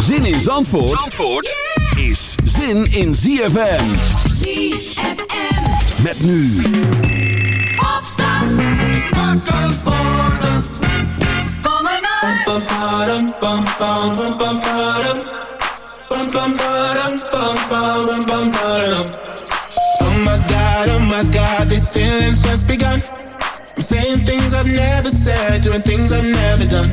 Zin in Zandvoort, Zandvoort is zin in ZFM. ZFM. Met nu. Opstand. Wakker worden. Kom maar Oh my god, oh my god, these feelings just begun. I'm saying things I've never said, doing things I've never done.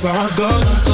that's where I go.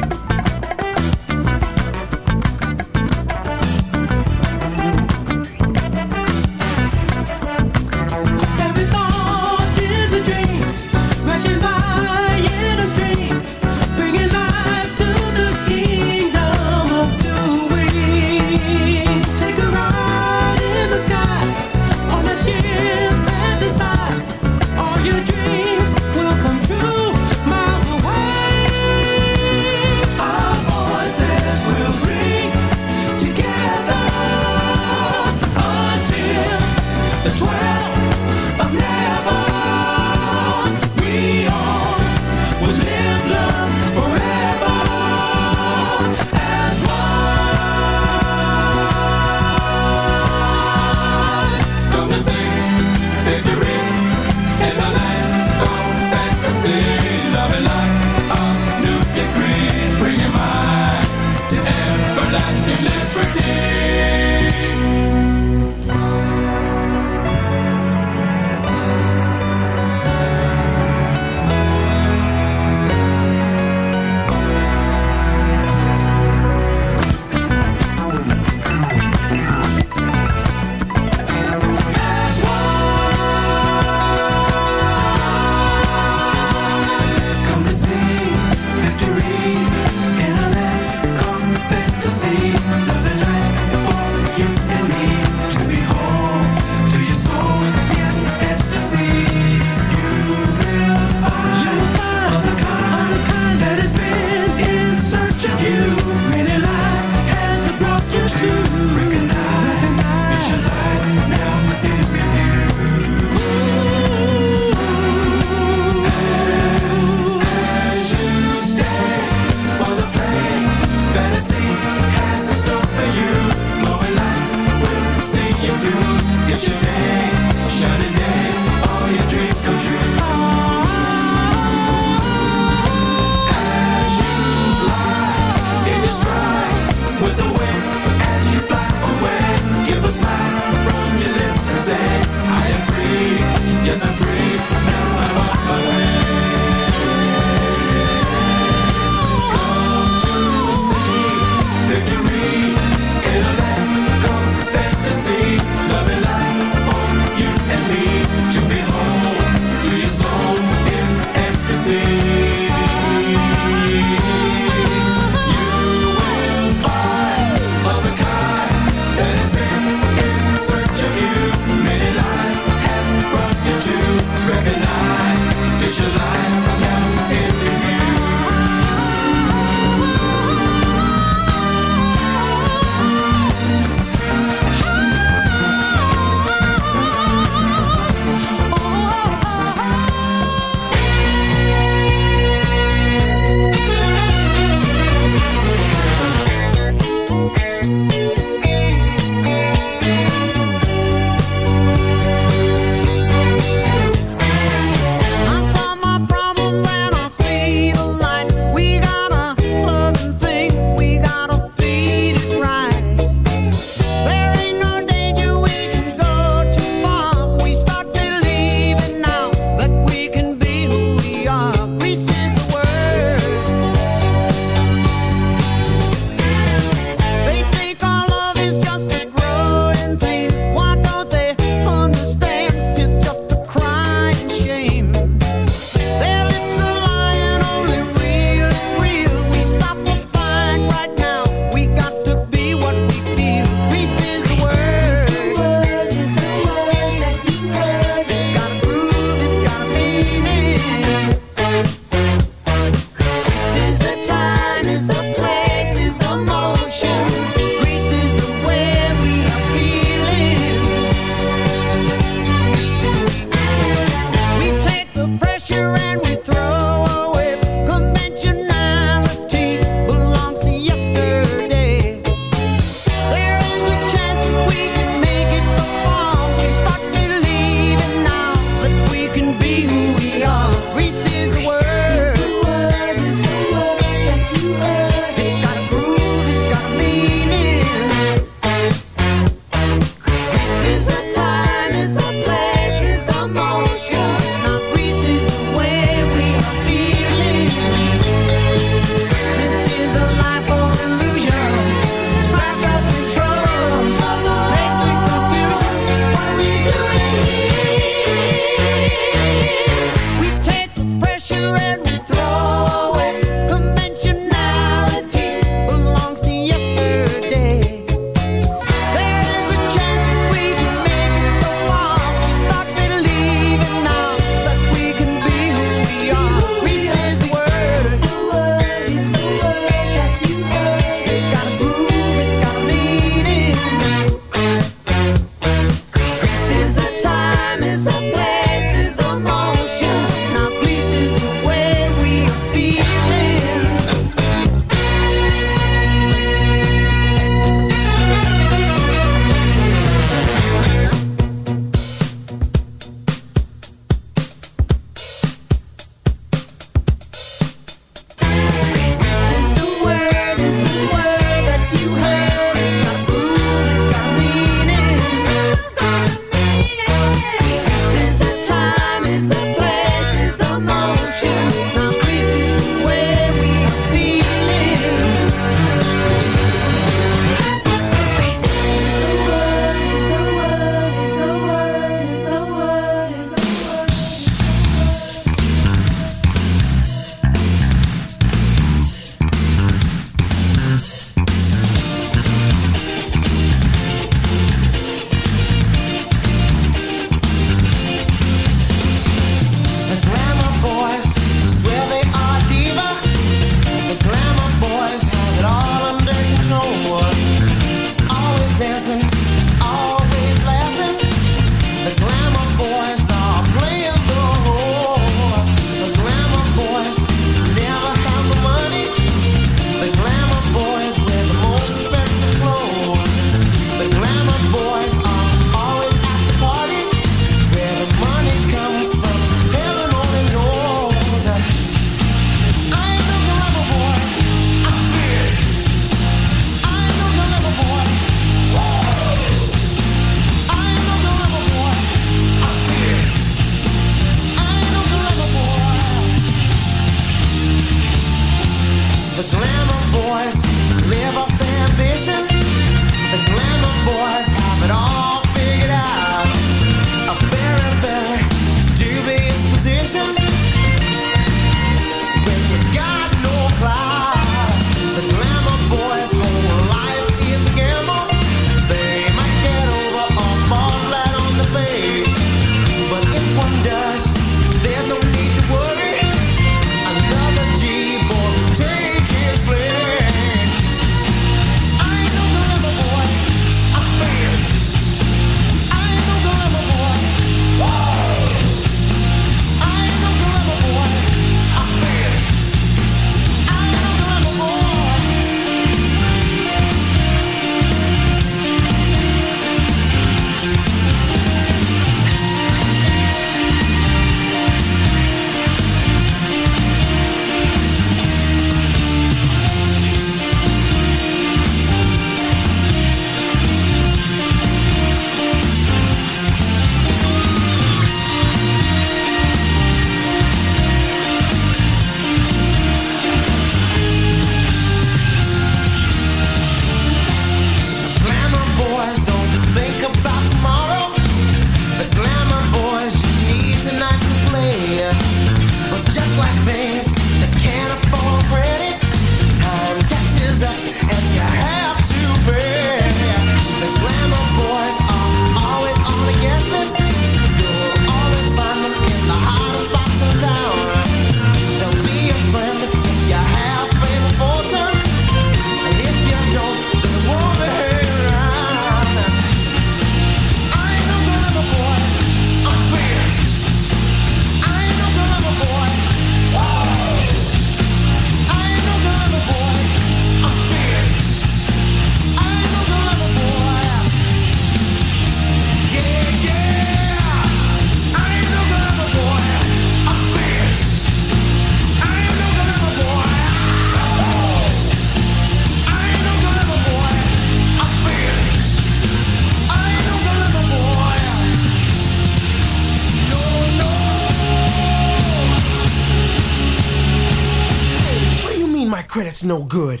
No good.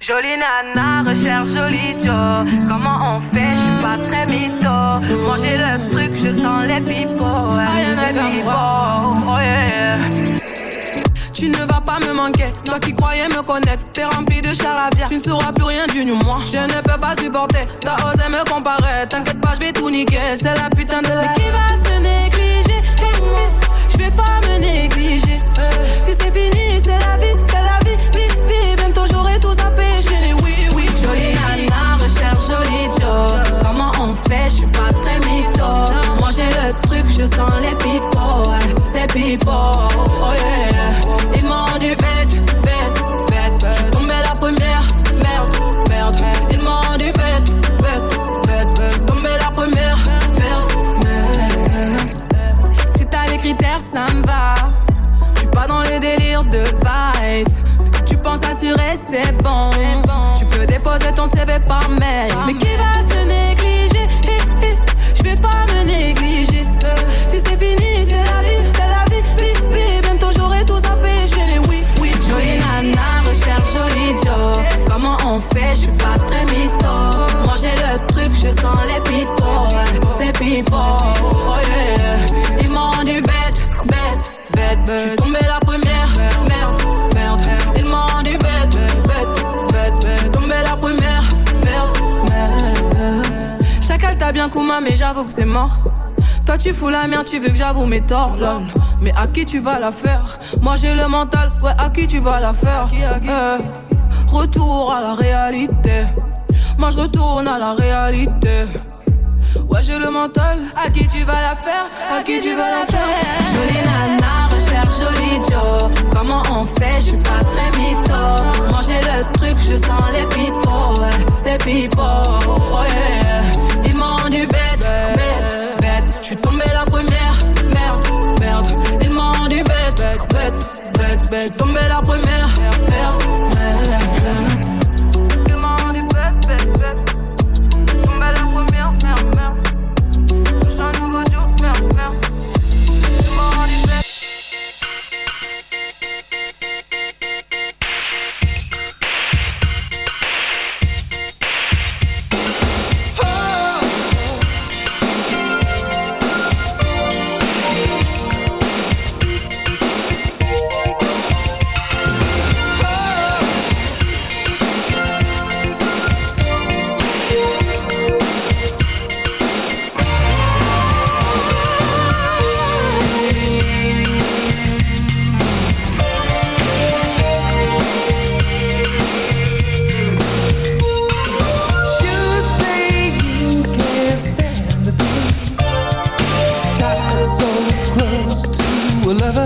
Jolie nana, recherche joli Joe. Comment on fait, je suis pas très mytho. Manger le truc, je sens les pipots. Pipots, oh yeah. Tu ne vas pas me manquer, toi qui croyais me connaître, t'es rempli de charabia. Tu ne sauras plus rien du moi. Je ne peux pas supporter, t'as osé me comparer. T'inquiète pas, je vais tout niquer, c'est la putain de la. Mais qui va se négliger? Hey, hey, Je vais pas me négliger. Je sens les ouais, Les pipots, oh yeah. Ils m'ont du bête, bête, bête. Je suis tombée la première, merde, merde. Ils m'ont du bête, bête, bête, bête. Tombée la première, merde, merde. Si t'as les critères, ça me va. Je suis pas dans les délires de vice. Tu penses assurer, c'est bon. Tu peux déposer ton CV par mail. Mais qui va se Je suis pas très mytho. Manger le truc, je sens les ouais, Les pipots, oh. Ils m'ont du bête, bête, bête, bête. Je suis tombée la première, merde, merde. Ils m'ont du bête, bête, bête, bête. Tombée la première, merde, merde. Chacal t'a bien Kuma, mais j'avoue que c'est mort. Toi tu fous la merde, tu veux que j'avoue mes torts. Mais à qui tu vas la faire? Moi j'ai le mental, ouais, à qui tu vas la faire? Euh, Retour à la réalité. Moi je retourne à la réalité. Ouais, j'ai le mental. À qui tu vas la faire? À qui tu vas la faire? Jolie nana, recherche joli Joe. Comment on fait, je suis pas très mytho. Manger le truc, je sens les pipots. ouais, Les pipots, oh yeah. Ils m'ont du bête, bête, bête. Je suis tombée la première, merde, merde. Ils m'ont du bête, bête, bête, bête. Je suis tombée la première, will ever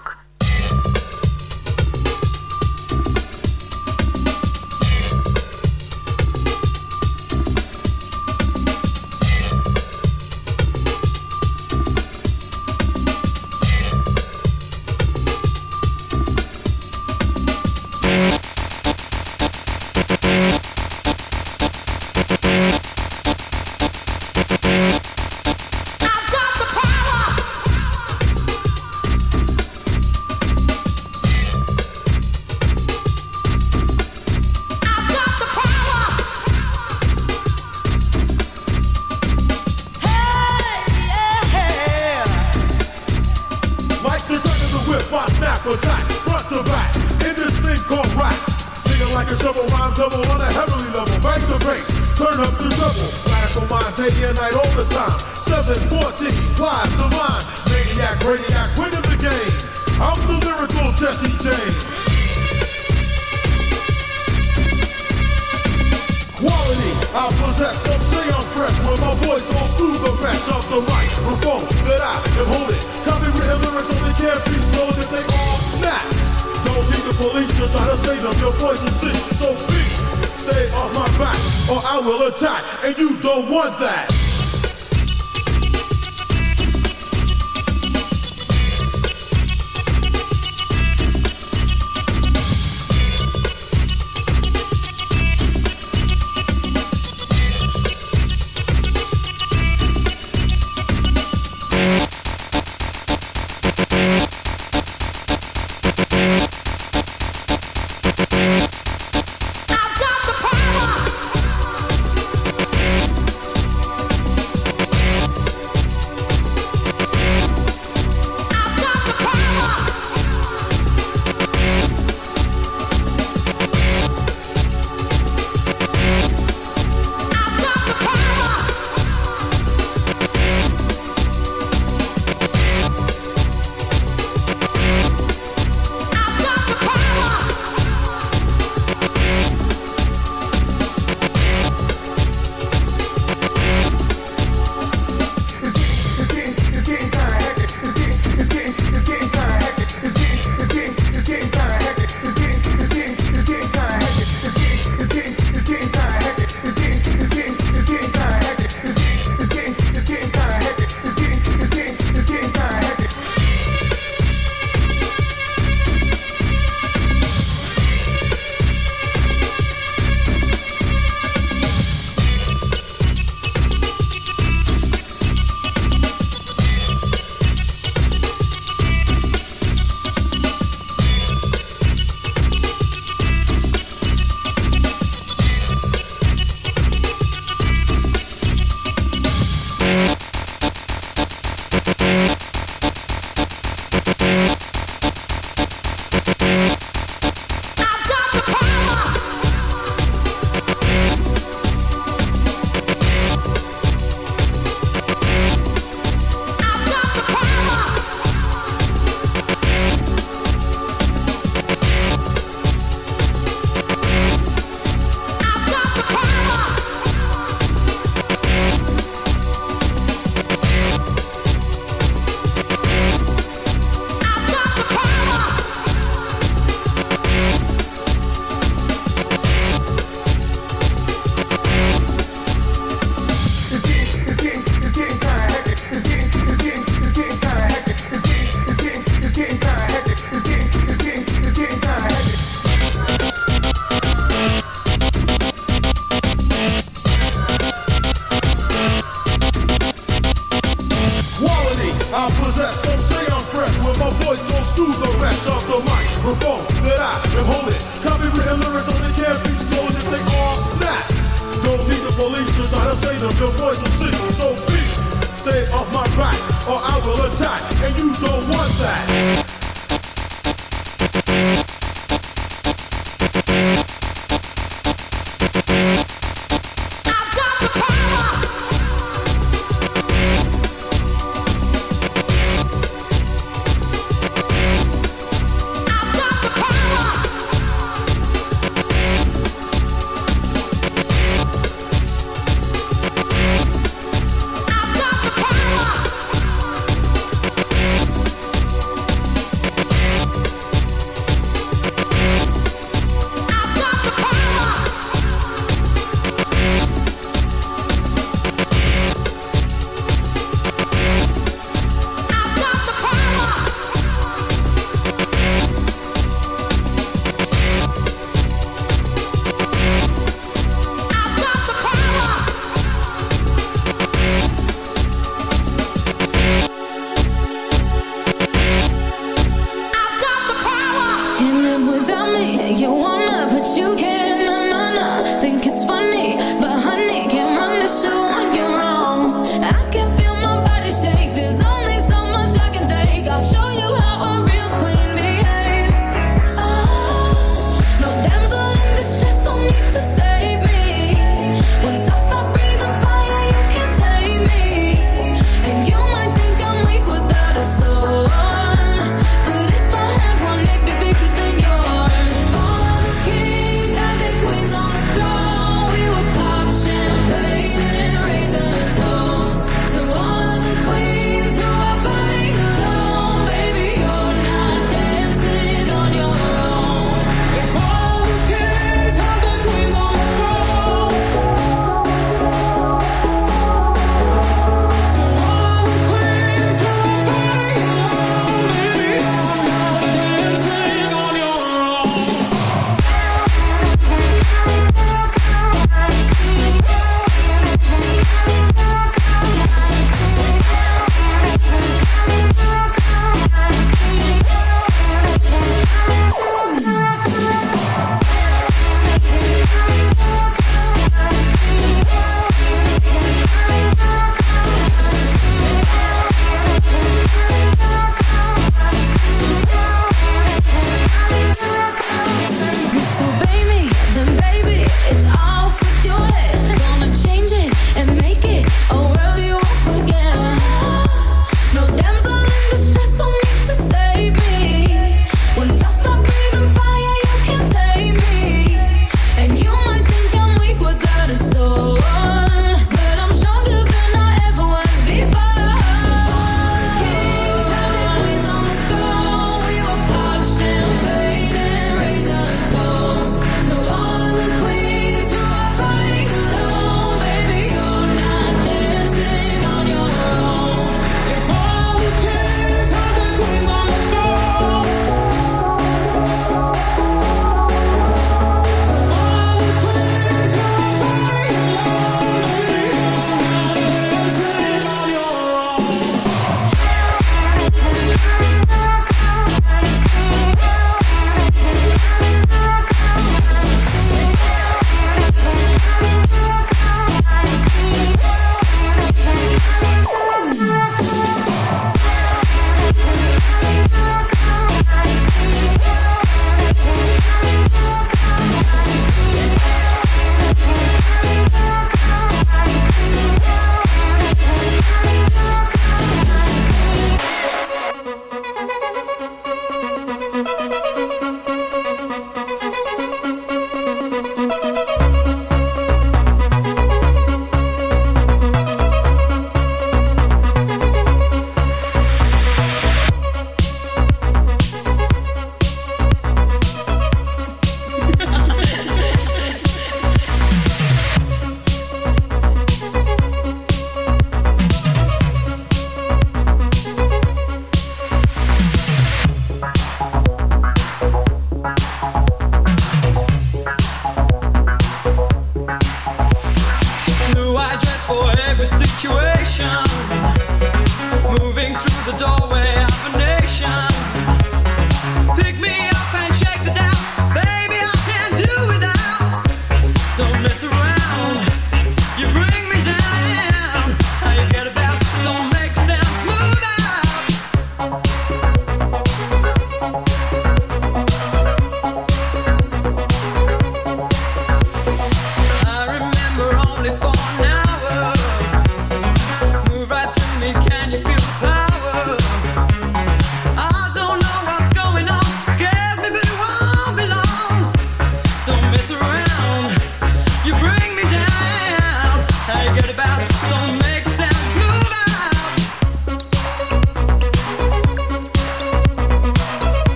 человек